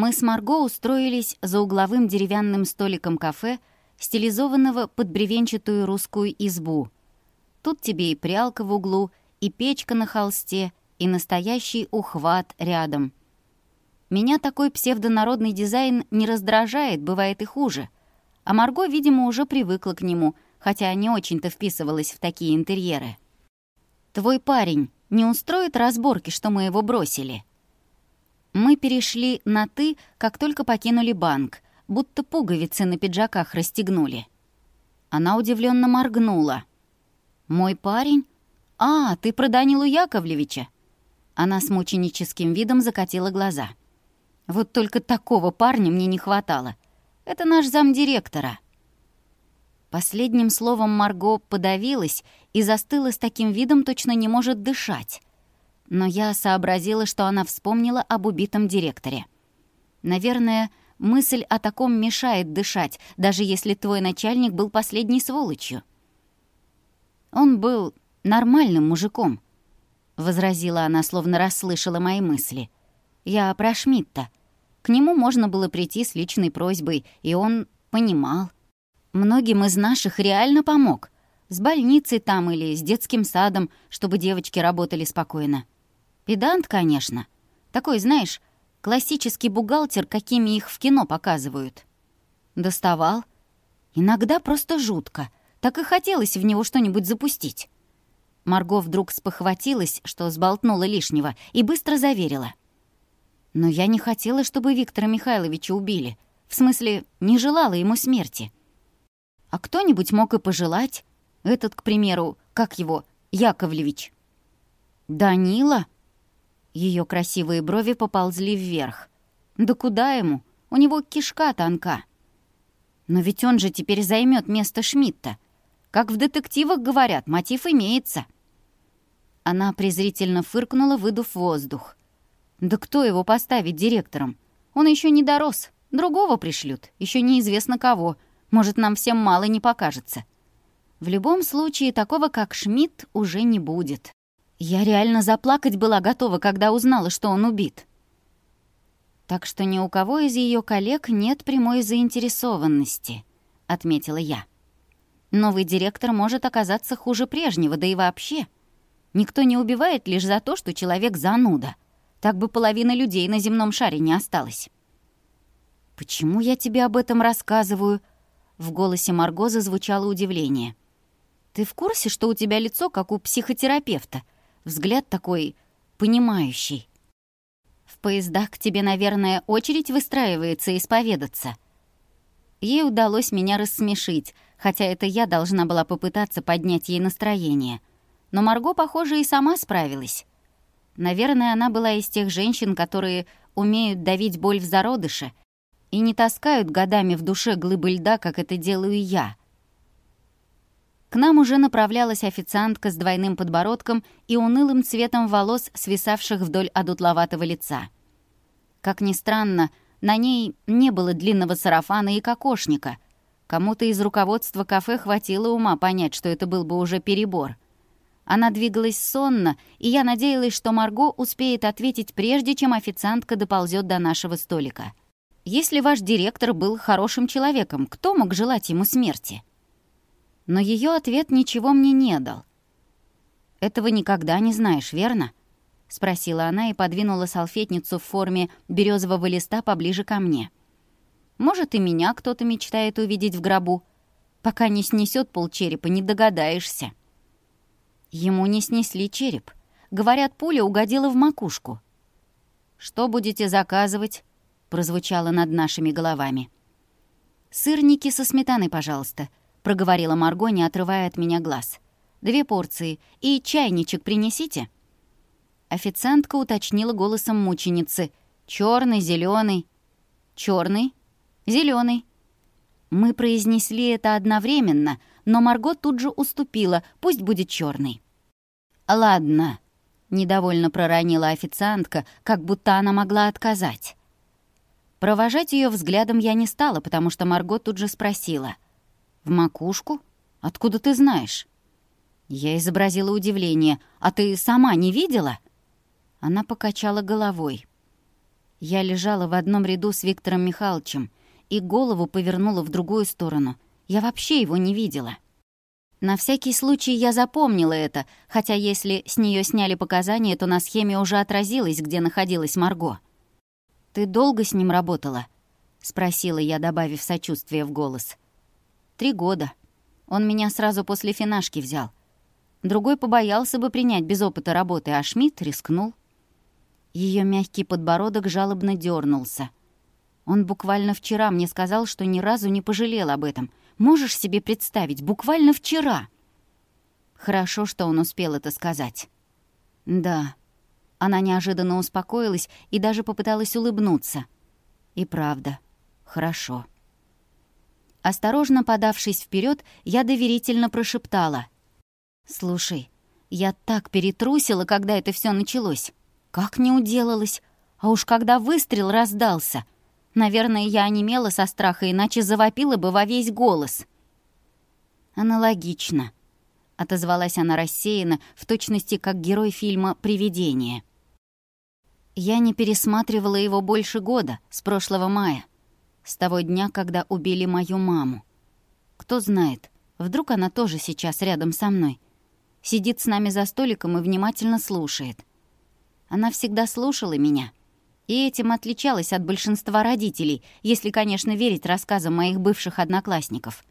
Мы с Марго устроились за угловым деревянным столиком кафе, стилизованного под бревенчатую русскую избу. Тут тебе и прялка в углу, и печка на холсте, и настоящий ухват рядом. Меня такой псевдонародный дизайн не раздражает, бывает и хуже. А Марго, видимо, уже привыкла к нему, хотя не очень-то вписывалась в такие интерьеры. «Твой парень не устроит разборки, что мы его бросили?» Мы перешли на «ты», как только покинули банк, будто пуговицы на пиджаках расстегнули. Она удивленно моргнула. «Мой парень? А, ты про Данилу Яковлевича?» Она с мученическим видом закатила глаза. «Вот только такого парня мне не хватало. Это наш замдиректора». Последним словом Марго подавилась и застыла с таким видом, точно не может дышать но я сообразила, что она вспомнила об убитом директоре. Наверное, мысль о таком мешает дышать, даже если твой начальник был последней сволочью. Он был нормальным мужиком, возразила она, словно расслышала мои мысли. Я про Шмидта. К нему можно было прийти с личной просьбой, и он понимал. Многим из наших реально помог. С больницей там или с детским садом, чтобы девочки работали спокойно. Педант, конечно. Такой, знаешь, классический бухгалтер, какими их в кино показывают. Доставал. Иногда просто жутко. Так и хотелось в него что-нибудь запустить. Марго вдруг спохватилась, что сболтнула лишнего, и быстро заверила. «Но я не хотела, чтобы Виктора Михайловича убили. В смысле, не желала ему смерти. А кто-нибудь мог и пожелать. Этот, к примеру, как его, Яковлевич». «Данила?» Ее красивые брови поползли вверх. «Да куда ему? У него кишка тонка». «Но ведь он же теперь займет место Шмидта. Как в детективах говорят, мотив имеется». Она презрительно фыркнула, выдув воздух. «Да кто его поставит директором? Он еще не дорос. Другого пришлют, еще неизвестно кого. Может, нам всем мало не покажется». В любом случае, такого, как Шмидт, уже не будет. Я реально заплакать была готова, когда узнала, что он убит. Так что ни у кого из ее коллег нет прямой заинтересованности, отметила я. Новый директор может оказаться хуже прежнего, да и вообще. Никто не убивает лишь за то, что человек зануда. Так бы половина людей на земном шаре не осталось. «Почему я тебе об этом рассказываю?» В голосе Марго зазвучало удивление. «Ты в курсе, что у тебя лицо, как у психотерапевта?» взгляд такой понимающий. В поездах к тебе, наверное, очередь выстраивается исповедаться. Ей удалось меня рассмешить, хотя это я должна была попытаться поднять ей настроение. Но Марго, похоже, и сама справилась. Наверное, она была из тех женщин, которые умеют давить боль в зародыше и не таскают годами в душе глыбы льда, как это делаю я. к нам уже направлялась официантка с двойным подбородком и унылым цветом волос, свисавших вдоль одутловатого лица. Как ни странно, на ней не было длинного сарафана и кокошника. Кому-то из руководства кафе хватило ума понять, что это был бы уже перебор. Она двигалась сонно, и я надеялась, что Марго успеет ответить, прежде чем официантка доползет до нашего столика. «Если ваш директор был хорошим человеком, кто мог желать ему смерти?» но ее ответ ничего мне не дал. «Этого никогда не знаешь, верно?» — спросила она и подвинула салфетницу в форме березового листа поближе ко мне. «Может, и меня кто-то мечтает увидеть в гробу. Пока не снесет полчерепа, не догадаешься». Ему не снесли череп. Говорят, пуля угодила в макушку. «Что будете заказывать?» — прозвучало над нашими головами. «Сырники со сметаной, пожалуйста», проговорила Марго, не отрывая от меня глаз. «Две порции и чайничек принесите?» Официантка уточнила голосом мученицы. «Чёрный, зелёный». «Чёрный, зелёный». Мы произнесли это одновременно, но Марго тут же уступила, пусть будет чёрный. «Ладно», — недовольно проронила официантка, как будто она могла отказать. Провожать её взглядом я не стала, потому что Марго тут же спросила — «В макушку? Откуда ты знаешь?» Я изобразила удивление. «А ты сама не видела?» Она покачала головой. Я лежала в одном ряду с Виктором Михайловичем и голову повернула в другую сторону. Я вообще его не видела. На всякий случай я запомнила это, хотя если с нее сняли показания, то на схеме уже отразилось, где находилась Марго. «Ты долго с ним работала?» — спросила я, добавив сочувствие в голос. три года. Он меня сразу после финашки взял. Другой побоялся бы принять без опыта работы, а Шмидт рискнул. Ее мягкий подбородок жалобно дернулся. Он буквально вчера мне сказал, что ни разу не пожалел об этом. Можешь себе представить, буквально вчера. Хорошо, что он успел это сказать. Да. Она неожиданно успокоилась и даже попыталась улыбнуться. И правда, хорошо. Осторожно подавшись вперед, я доверительно прошептала. «Слушай, я так перетрусила, когда это все началось. Как не уделалась? А уж когда выстрел раздался. Наверное, я онемела со страха, иначе завопила бы во весь голос». «Аналогично», — отозвалась она рассеянно, в точности как герой фильма «Привидение». Я не пересматривала его больше года, с прошлого мая с того дня, когда убили мою маму. Кто знает, вдруг она тоже сейчас рядом со мной. Сидит с нами за столиком и внимательно слушает. Она всегда слушала меня. И этим отличалась от большинства родителей, если, конечно, верить рассказам моих бывших одноклассников.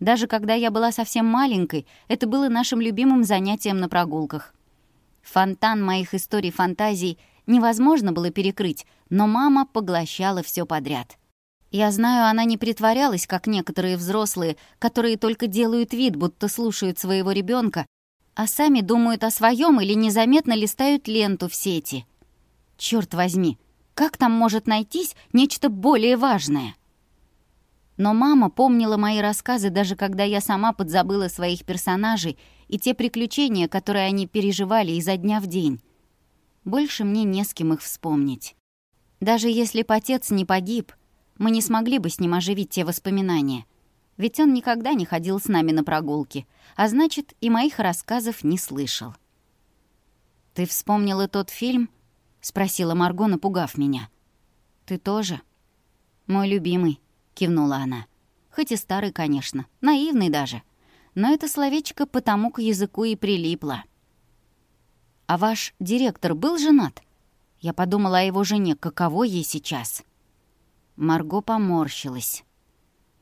Даже когда я была совсем маленькой, это было нашим любимым занятием на прогулках. Фонтан моих историй фантазий невозможно было перекрыть, но мама поглощала все подряд. Я знаю, она не притворялась, как некоторые взрослые, которые только делают вид, будто слушают своего ребенка, а сами думают о своем или незаметно листают ленту в сети. Черт возьми, как там может найтись нечто более важное? Но мама помнила мои рассказы, даже когда я сама подзабыла своих персонажей и те приключения, которые они переживали изо дня в день. Больше мне не с кем их вспомнить. Даже если отец не погиб, мы не смогли бы с ним оживить те воспоминания — ведь он никогда не ходил с нами на прогулки, а значит, и моих рассказов не слышал. «Ты вспомнила тот фильм?» — спросила Марго, напугав меня. «Ты тоже?» «Мой любимый», — кивнула она. «Хоть и старый, конечно, наивный даже. Но это словечко потому к языку и прилипло». «А ваш директор был женат?» Я Марго поморщилась.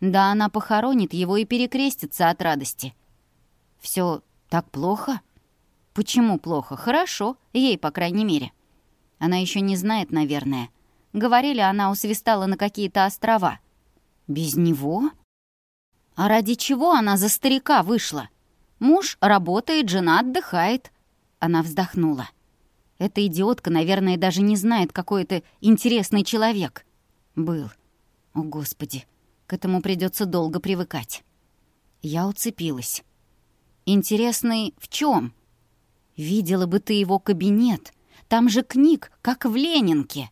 Да, она похоронит его и перекрестится от радости. Все так плохо? Почему плохо? Хорошо, ей, по крайней мере. Она еще не знает, наверное. Говорили, она усвистала на какие-то острова. Без него? А ради чего она за старика вышла? Муж работает, жена отдыхает. Она вздохнула. Эта идиотка, наверное, даже не знает, какой это интересный человек. Был. О, Господи. К этому придется долго привыкать. Я уцепилась. Интересный в чем? Видела бы ты его кабинет. Там же книг, как в Ленинке.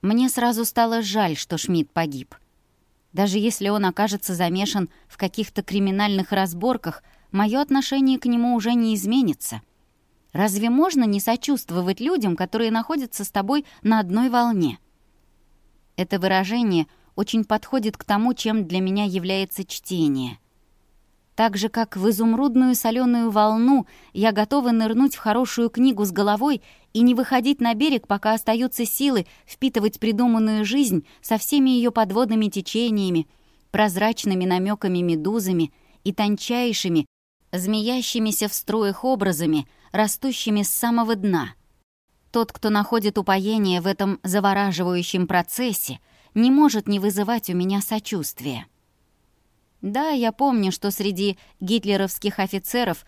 Мне сразу стало жаль, что Шмидт погиб. Даже если он окажется замешан в каких-то криминальных разборках, мое отношение к нему уже не изменится. Разве можно не сочувствовать людям, которые находятся с тобой на одной волне? Это выражение очень подходит к тому, чем для меня является чтение. Так же, как в изумрудную соленую волну, я готова нырнуть в хорошую книгу с головой и не выходить на берег, пока остаются силы впитывать придуманную жизнь со всеми ее подводными течениями, прозрачными намеками медузами и тончайшими, змеящимися в струях образами, растущими с самого дна — тот, кто находит упоение в этом завораживающем процессе, не может не вызывать у меня сочувствия. Да, я помню, что среди гитлеровских офицеров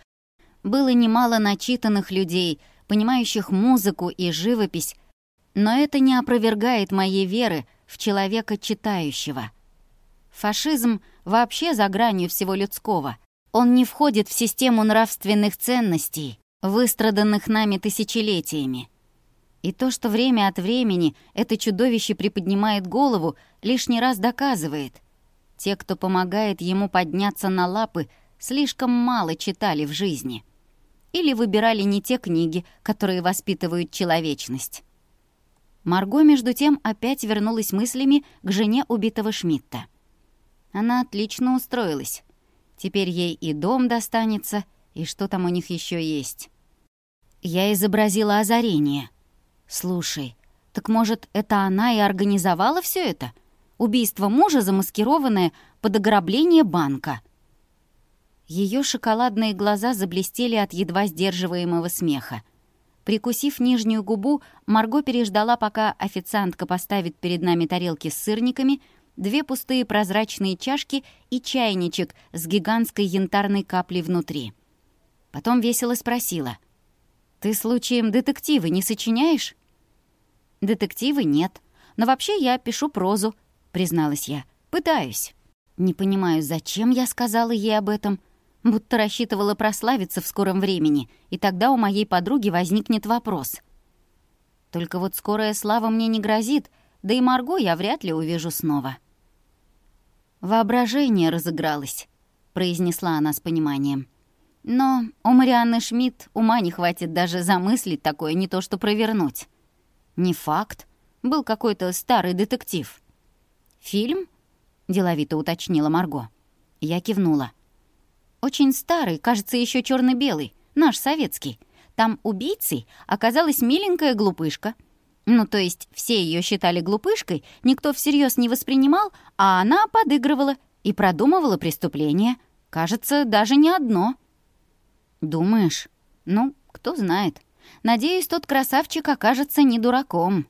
было немало начитанных людей, понимающих музыку и живопись, но это не опровергает моей веры в человека читающего. Фашизм вообще за гранью всего людского. Он не входит в систему нравственных ценностей, выстраданных нами тысячелетиями. И то, что время от времени это чудовище приподнимает голову, лишний раз доказывает. Те, кто помогает ему подняться на лапы, слишком мало читали в жизни. Или выбирали не те книги, которые воспитывают человечность. Марго, между тем, опять вернулась мыслями к жене убитого Шмидта. Она отлично устроилась. Теперь ей и дом достанется, и что там у них еще есть. Я изобразила озарение. Слушай, так может, это она и организовала все это? Убийство мужа, замаскированное под ограбление банка. Ее шоколадные глаза заблестели от едва сдерживаемого смеха. Прикусив нижнюю губу, Марго переждала, пока официантка поставит перед нами тарелки с сырниками, две пустые прозрачные чашки и чайничек с гигантской янтарной каплей внутри. Потом весело спросила. «Ты случаем детективы не сочиняешь?» «Детективы нет. Но вообще я пишу прозу», — призналась я. «Пытаюсь». Не понимаю, зачем я сказала ей об этом — будто рассчитывала прославиться в скором времени, и тогда у моей подруги возникнет вопрос. Только вот скорая слава мне не грозит, да и Марго я вряд ли увижу снова. «Воображение разыгралось», — произнесла она с пониманием. Но у Марианны Шмидт ума не хватит даже замыслить такое, не то что провернуть. Не факт. Был какой-то старый детектив. «Фильм?» — деловито уточнила Марго. Я кивнула. «Очень старый, кажется, еще черно белый наш советский. Там убийцей оказалась миленькая глупышка. Ну, то есть все ее считали глупышкой, никто всерьез не воспринимал, а она подыгрывала и продумывала преступление. Кажется, даже не одно — «Думаешь? Ну, кто знает. Надеюсь, тот красавчик окажется не дураком».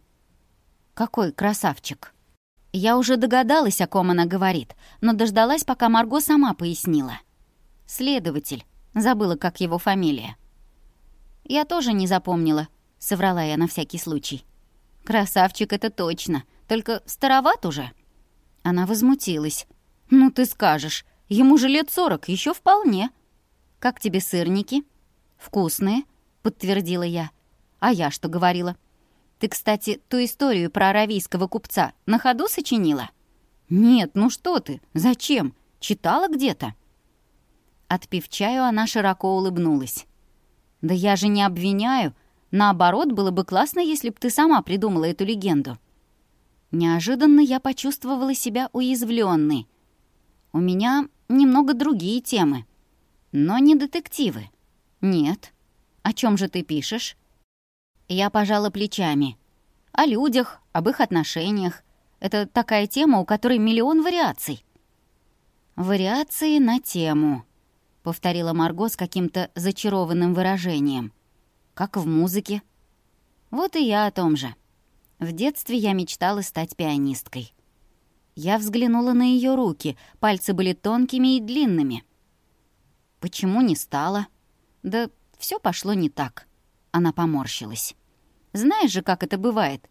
«Какой красавчик?» Я уже догадалась, о ком она говорит, но дождалась, пока Марго сама пояснила. «Следователь. Забыла, как его фамилия». «Я тоже не запомнила», — соврала я на всякий случай. «Красавчик это точно, только староват уже». Она возмутилась. «Ну ты скажешь, ему же лет сорок, еще вполне». «Как тебе сырники?» «Вкусные», — подтвердила я. «А я что говорила?» «Ты, кстати, ту историю про аравийского купца на ходу сочинила?» «Нет, ну что ты? Зачем? Читала где-то?» Отпив чаю, она широко улыбнулась. «Да я же не обвиняю. Наоборот, было бы классно, если бы ты сама придумала эту легенду». Неожиданно я почувствовала себя уязвленной. У меня немного другие темы но не детективы. Нет. О чем же ты пишешь? Я пожала плечами. О людях, об их отношениях. Это такая тема, у которой миллион вариаций. «Вариации на тему», — повторила Марго с каким-то зачарованным выражением. «Как в музыке». Вот и я о том же. В детстве я мечтала стать пианисткой. Я взглянула на ее руки, пальцы были тонкими и длинными — Почему не стала? Да все пошло не так. Она поморщилась. Знаешь же, как это бывает.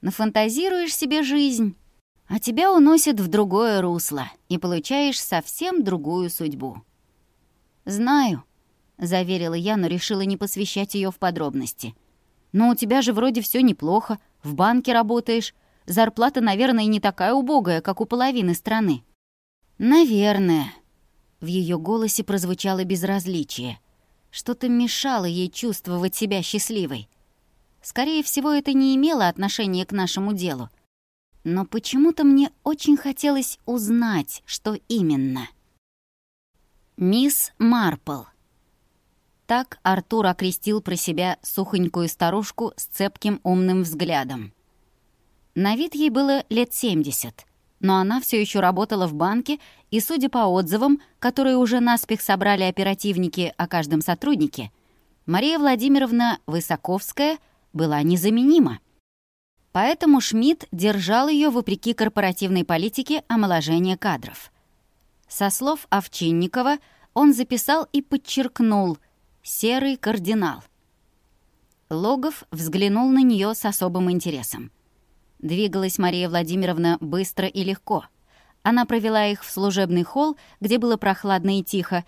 Нафантазируешь себе жизнь, а тебя уносят в другое русло и получаешь совсем другую судьбу. «Знаю», — заверила я, но решила не посвящать ее в подробности. «Но у тебя же вроде все неплохо, в банке работаешь, зарплата, наверное, не такая убогая, как у половины страны». «Наверное», в ее голосе прозвучало безразличие. Что-то мешало ей чувствовать себя счастливой. Скорее всего, это не имело отношения к нашему делу. Но почему-то мне очень хотелось узнать, что именно. «Мисс Марпл». Так Артур окрестил про себя сухонькую старушку с цепким умным взглядом. На вид ей было лет семьдесят — но она все еще работала в банке, и, судя по отзывам, которые уже наспех собрали оперативники о каждом сотруднике, Мария Владимировна Высоковская была незаменима. Поэтому Шмидт держал ее вопреки корпоративной политике омоложения кадров. Со слов Овчинникова он записал и подчеркнул «серый кардинал». Логов взглянул на нее с особым интересом — Двигалась Мария Владимировна быстро и легко. Она провела их в служебный холл, где было прохладно и тихо.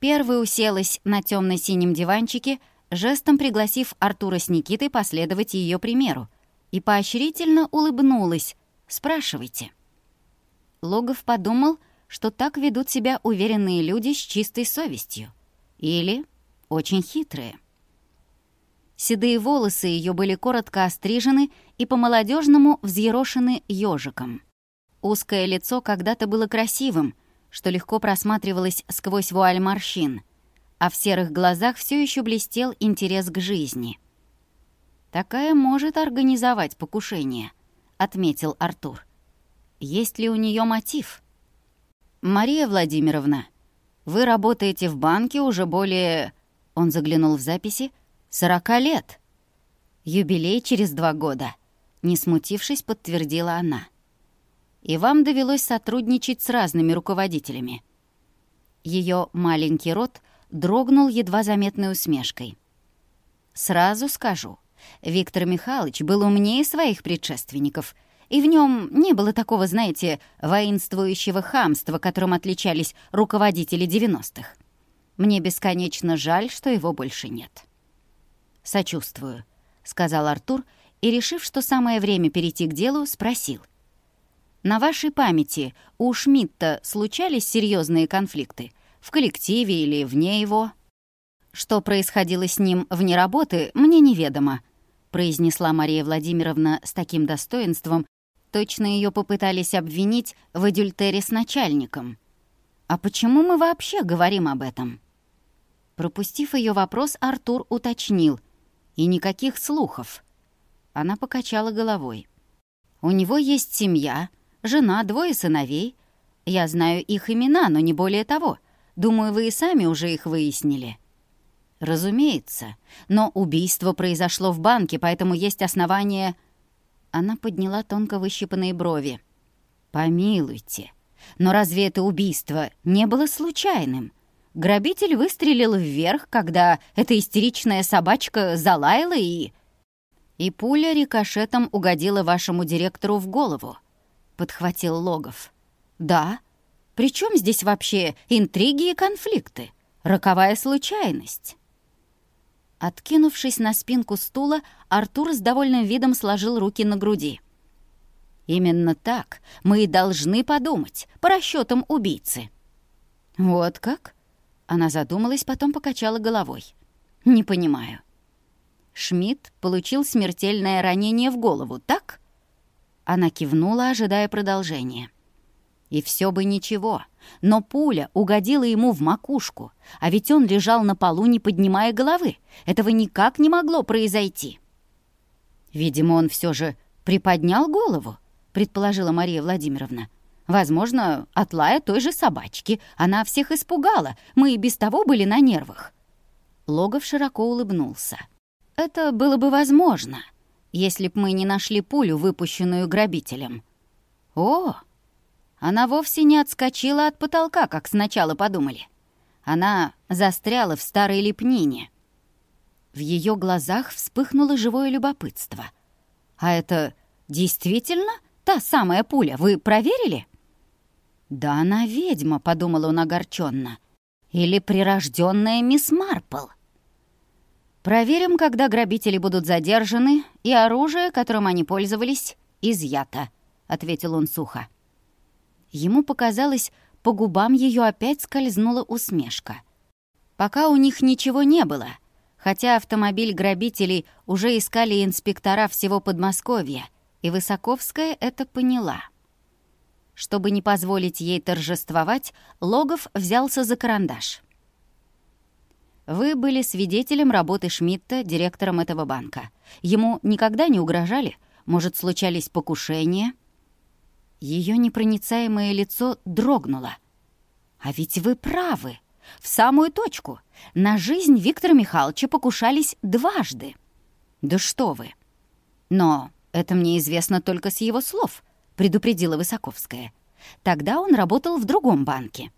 Первая уселась на темно синем диванчике, жестом пригласив Артура с Никитой последовать ее примеру, и поощрительно улыбнулась. «Спрашивайте». Логов подумал, что так ведут себя уверенные люди с чистой совестью. Или очень хитрые. Седые волосы ее были коротко острижены и по-молодежному взъерошены ежиком. Узкое лицо когда-то было красивым, что легко просматривалось сквозь вуаль морщин, а в серых глазах все еще блестел интерес к жизни. «Такая может организовать покушение», — отметил Артур. «Есть ли у нее мотив?» «Мария Владимировна, вы работаете в банке уже более...» Он заглянул в записи, «Сорока лет!» «Юбилей через два года», — не смутившись, подтвердила она. «И вам довелось сотрудничать с разными руководителями». Ее маленький рот дрогнул едва заметной усмешкой. «Сразу скажу, Виктор Михайлович был умнее своих предшественников, и в нем не было такого, знаете, воинствующего хамства, которым отличались руководители 90-х. Мне бесконечно жаль, что его больше нет». «Сочувствую», — сказал Артур и, решив, что самое время перейти к делу, спросил. «На вашей памяти у Шмидта случались серьезные конфликты? В коллективе или вне его?» «Что происходило с ним вне работы, мне неведомо», — произнесла Мария Владимировна с таким достоинством, точно ее попытались обвинить в адюльтере с начальником. «А почему мы вообще говорим об этом?» Пропустив ее вопрос, Артур уточнил и никаких слухов». Она покачала головой. «У него есть семья, жена, двое сыновей. Я знаю их имена, но не более того. Думаю, вы и сами уже их выяснили». «Разумеется. Но убийство произошло в банке, поэтому есть основания...» Она подняла тонко выщипанные брови. «Помилуйте. Но разве это убийство не было случайным? Грабитель выстрелил вверх, когда эта истеричная собачка залаяла и... «И пуля рикошетом угодила вашему директору в голову», — подхватил Логов. «Да. Причем здесь вообще интриги и конфликты? Роковая случайность». Откинувшись на спинку стула, Артур с довольным видом сложил руки на груди. «Именно так мы и должны подумать, по расчетам убийцы». «Вот как?» Она задумалась, потом покачала головой. «Не понимаю». Шмидт получил смертельное ранение в голову, так?» Она кивнула, ожидая продолжения. И все бы ничего, но пуля угодила ему в макушку, а ведь он лежал на полу, не поднимая головы. Этого никак не могло произойти. Видимо, он все же приподнял голову, предположила Мария Владимировна. Возможно, от лая той же собачки. Она всех испугала. Мы и без того были на нервах». Логов широко улыбнулся. «Это было бы возможно, если б мы не нашли пулю, выпущенную грабителем». «О!» Она вовсе не отскочила от потолка, как сначала подумали. Она застряла в старой лепнине. В ее глазах вспыхнуло живое любопытство. «А это действительно та самая пуля? Вы проверили?» «Да она ведьма», — подумала он огорченно. «Или прирожденная мисс Марпл». «Проверим, когда грабители будут задержаны, и оружие, которым они пользовались, изъято», — ответил он сухо. Ему показалось, по губам ее опять скользнула усмешка. Пока у них ничего не было, хотя автомобиль грабителей уже искали инспектора всего Подмосковья, и Высоковская это поняла. Чтобы не позволить ей торжествовать, Логов взялся за карандаш. «Вы были свидетелем работы Шмидта, директором этого банка. Ему никогда не угрожали? Может, случались покушения?» Ее непроницаемое лицо дрогнуло. «А ведь вы правы! В самую точку! На жизнь Виктора Михайловича покушались дважды!» «Да что вы!» «Но это мне известно только с его слов предупредила Высоковская. Тогда он работал в другом банке.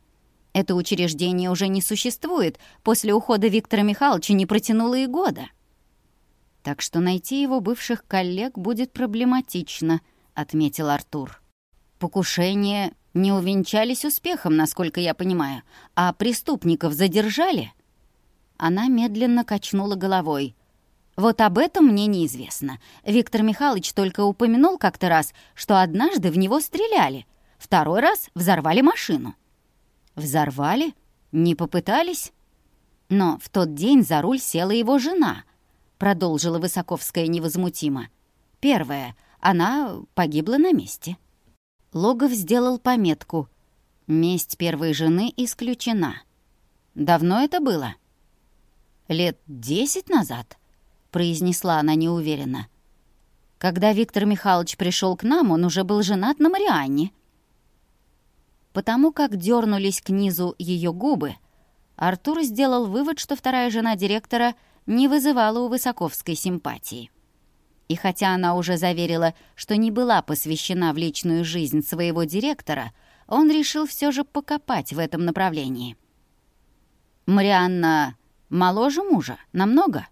Это учреждение уже не существует, после ухода Виктора Михайловича не протянуло и года. Так что найти его бывших коллег будет проблематично, отметил Артур. Покушения не увенчались успехом, насколько я понимаю, а преступников задержали? Она медленно качнула головой. Вот об этом мне неизвестно. Виктор Михайлович только упомянул как-то раз, что однажды в него стреляли, второй раз взорвали машину. Взорвали? Не попытались? Но в тот день за руль села его жена, продолжила Высоковская невозмутимо. Первое, она погибла на месте. Логов сделал пометку. Месть первой жены исключена. Давно это было? Лет десять назад, произнесла она неуверенно. Когда Виктор Михайлович пришел к нам, он уже был женат на Марианне. Потому как дернулись к низу ее губы, Артур сделал вывод, что вторая жена директора не вызывала у Высоковской симпатии. И хотя она уже заверила, что не была посвящена в личную жизнь своего директора, он решил все же покопать в этом направлении. «Марианна моложе мужа? Намного?»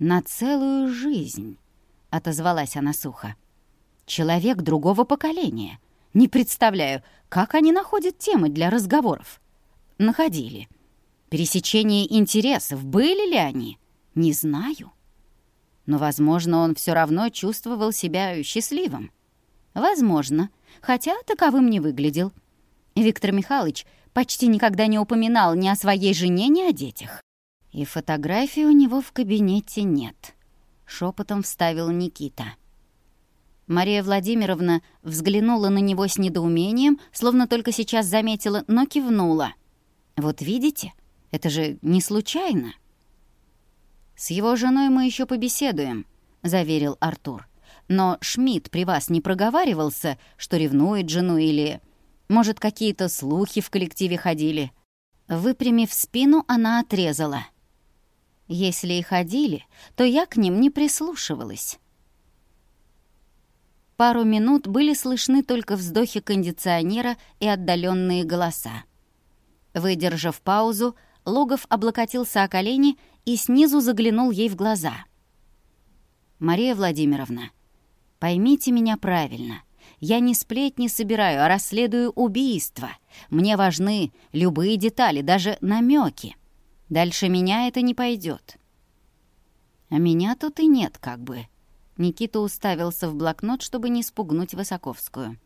на целую жизнь», — отозвалась она сухо. «Человек другого поколения. Не представляю, как они находят темы для разговоров. Находили. Пересечение интересов, были ли они? Не знаю. Но, возможно, он все равно чувствовал себя счастливым. Возможно, хотя таковым не выглядел. Виктор Михайлович почти никогда не упоминал ни о своей жене, ни о детях. И фотографии у него в кабинете нет. Шепотом вставил Никита. Мария Владимировна взглянула на него с недоумением, словно только сейчас заметила, но кивнула. «Вот видите, это же не случайно. «С его женой мы еще побеседуем», — заверил Артур. «Но Шмидт при вас не проговаривался, что ревнует жену или... Может, какие-то слухи в коллективе ходили?» Выпрямив спину, она отрезала. Если и ходили, то я к ним не прислушивалась. Пару минут были слышны только вздохи кондиционера и отдаленные голоса. Выдержав паузу, Логов облокотился о колени и снизу заглянул ей в глаза. «Мария Владимировна, поймите меня правильно. Я не сплетни собираю, а расследую убийство. Мне важны любые детали, даже намеки. Дальше меня это не пойдет. А меня тут и нет как бы. Никита уставился в блокнот, чтобы не спугнуть Высоковскую.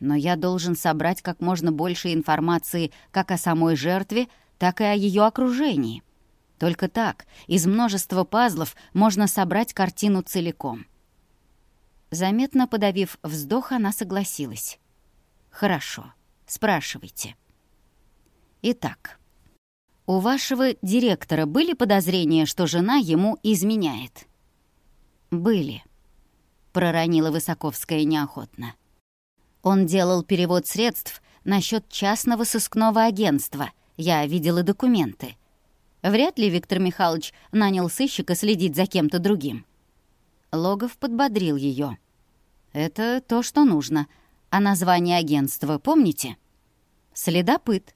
Но я должен собрать как можно больше информации как о самой жертве, так и о ее окружении. Только так, из множества пазлов можно собрать картину целиком. Заметно подавив вздох, она согласилась. «Хорошо, спрашивайте». Итак... У вашего директора были подозрения, что жена ему изменяет? Были, проронила Высоковская неохотно. Он делал перевод средств на счет частного сыскного агентства. Я видела документы. Вряд ли Виктор Михайлович нанял сыщика следить за кем-то другим. Логов подбодрил ее. «Это то, что нужно. А название агентства помните?» «Следопыт»,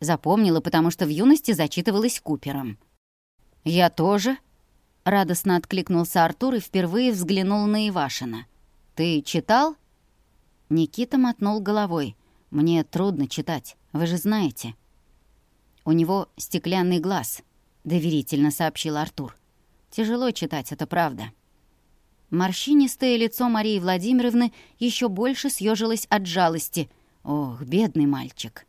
Запомнила, потому что в юности зачитывалась Купером. «Я тоже», — радостно откликнулся Артур и впервые взглянул на Ивашина. «Ты читал?» Никита мотнул головой. «Мне трудно читать, вы же знаете». «У него стеклянный глаз», — доверительно сообщил Артур. «Тяжело читать, это правда». Морщинистое лицо Марии Владимировны еще больше съежилось от жалости. «Ох, бедный мальчик!»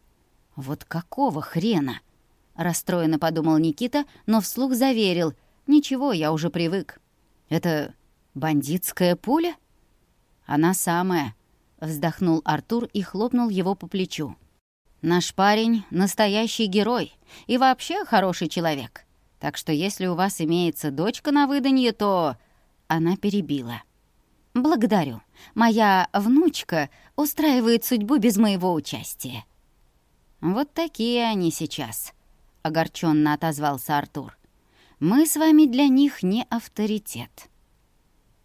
Вот какого хрена? Расстроенно подумал Никита, но вслух заверил. Ничего, я уже привык. Это бандитская пуля? Она самая. Вздохнул Артур и хлопнул его по плечу. Наш парень — настоящий герой и вообще хороший человек. Так что если у вас имеется дочка на выданье, то...» Она перебила. «Благодарю. Моя внучка устраивает судьбу без моего участия». Вот такие они сейчас», — огорченно отозвался Артур. «Мы с вами для них не авторитет».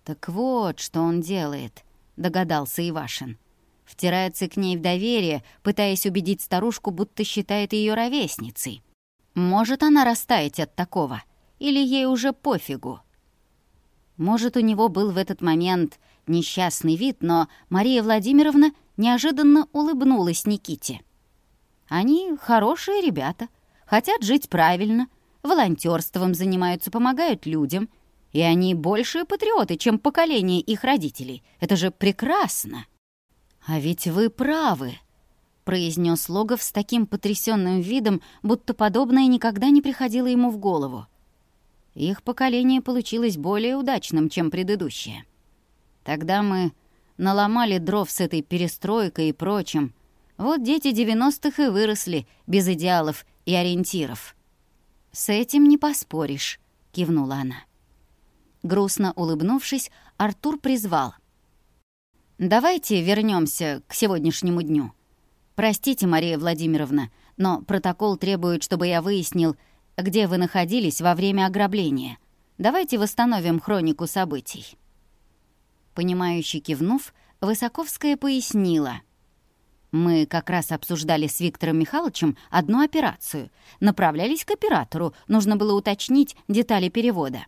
«Так вот, что он делает», — догадался Ивашин. Втирается к ней в доверие, пытаясь убедить старушку, будто считает ее ровесницей. Может, она растает от такого, или ей уже пофигу. Может, у него был в этот момент несчастный вид, но Мария Владимировна неожиданно улыбнулась Никите. Они хорошие ребята, хотят жить правильно, волонтерством занимаются, помогают людям. И они большие патриоты, чем поколение их родителей. Это же прекрасно!» «А ведь вы правы», — произнес Логов с таким потрясенным видом, будто подобное никогда не приходило ему в голову. Их поколение получилось более удачным, чем предыдущее. Тогда мы наломали дров с этой перестройкой и прочим, вот дети 90-х и выросли, без идеалов и ориентиров. «С этим не поспоришь», — кивнула она. Грустно улыбнувшись, Артур призвал. «Давайте вернемся к сегодняшнему дню. Простите, Мария Владимировна, но протокол требует, чтобы я выяснил, где вы находились во время ограбления. Давайте восстановим хронику событий». Понимающе кивнув, Высоковская пояснила — мы как раз обсуждали с Виктором Михайловичем одну операцию. Направлялись к оператору, нужно было уточнить детали перевода.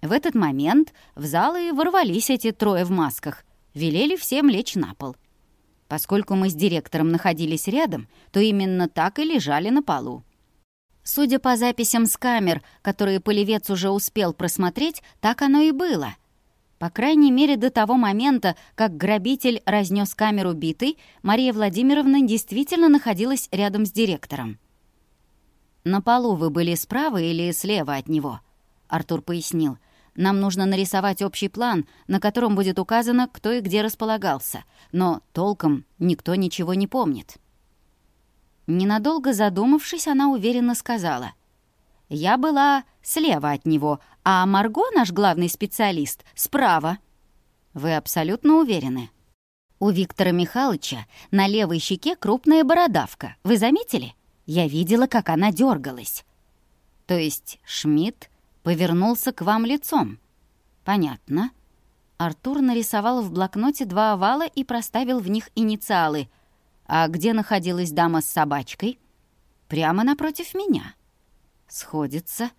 В этот момент в залы и ворвались эти трое в масках. Велели всем лечь на пол. Поскольку мы с директором находились рядом, то именно так и лежали на полу. Судя по записям с камер, которые Полевец уже успел просмотреть, так оно и было — По крайней мере, до того момента, как грабитель разнес камеру битой, Мария Владимировна действительно находилась рядом с директором. «На полу вы были справа или слева от него?» Артур пояснил. «Нам нужно нарисовать общий план, на котором будет указано, кто и где располагался, но толком никто ничего не помнит». Ненадолго задумавшись, она уверенно сказала. Я была слева от него, а Марго, наш главный специалист, справа. Вы абсолютно уверены? У Виктора Михайловича на левой щеке крупная бородавка. Вы заметили? Я видела, как она дергалась. То есть Шмидт повернулся к вам лицом. Понятно. Артур нарисовал в блокноте два овала и проставил в них инициалы. А где находилась дама с собачкой? Прямо напротив меня. Сходится.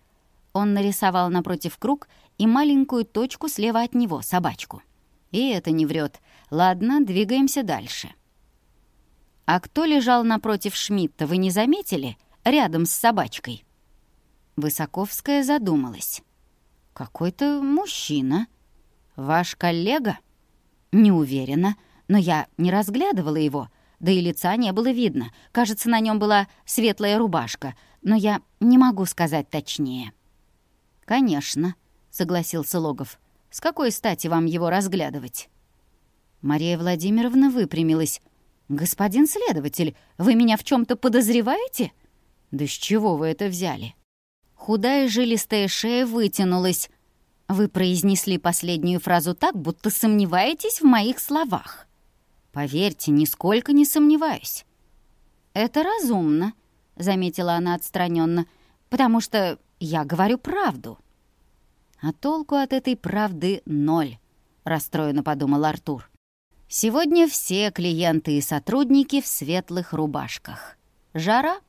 Он нарисовал напротив круг и маленькую точку слева от него, собачку. И это не врет. Ладно, двигаемся дальше. А кто лежал напротив Шмидта, вы не заметили? Рядом с собачкой. Высоковская задумалась. «Какой-то мужчина. Ваш коллега?» «Не уверена, но я не разглядывала его да и лица не было видно. Кажется, на нем была светлая рубашка, но я не могу сказать точнее». «Конечно», — согласился Логов. «С какой стати вам его разглядывать?» Мария Владимировна выпрямилась. «Господин следователь, вы меня в чем то подозреваете?» «Да с чего вы это взяли?» Худая жилистая шея вытянулась. «Вы произнесли последнюю фразу так, будто сомневаетесь в моих словах». «Поверьте, нисколько не сомневаюсь». «Это разумно», заметила она отстраненно, потому что я говорю правду. А толку от этой правды ноль, расстроенно подумал Артур. Сегодня все клиенты и сотрудники в светлых рубашках. Жара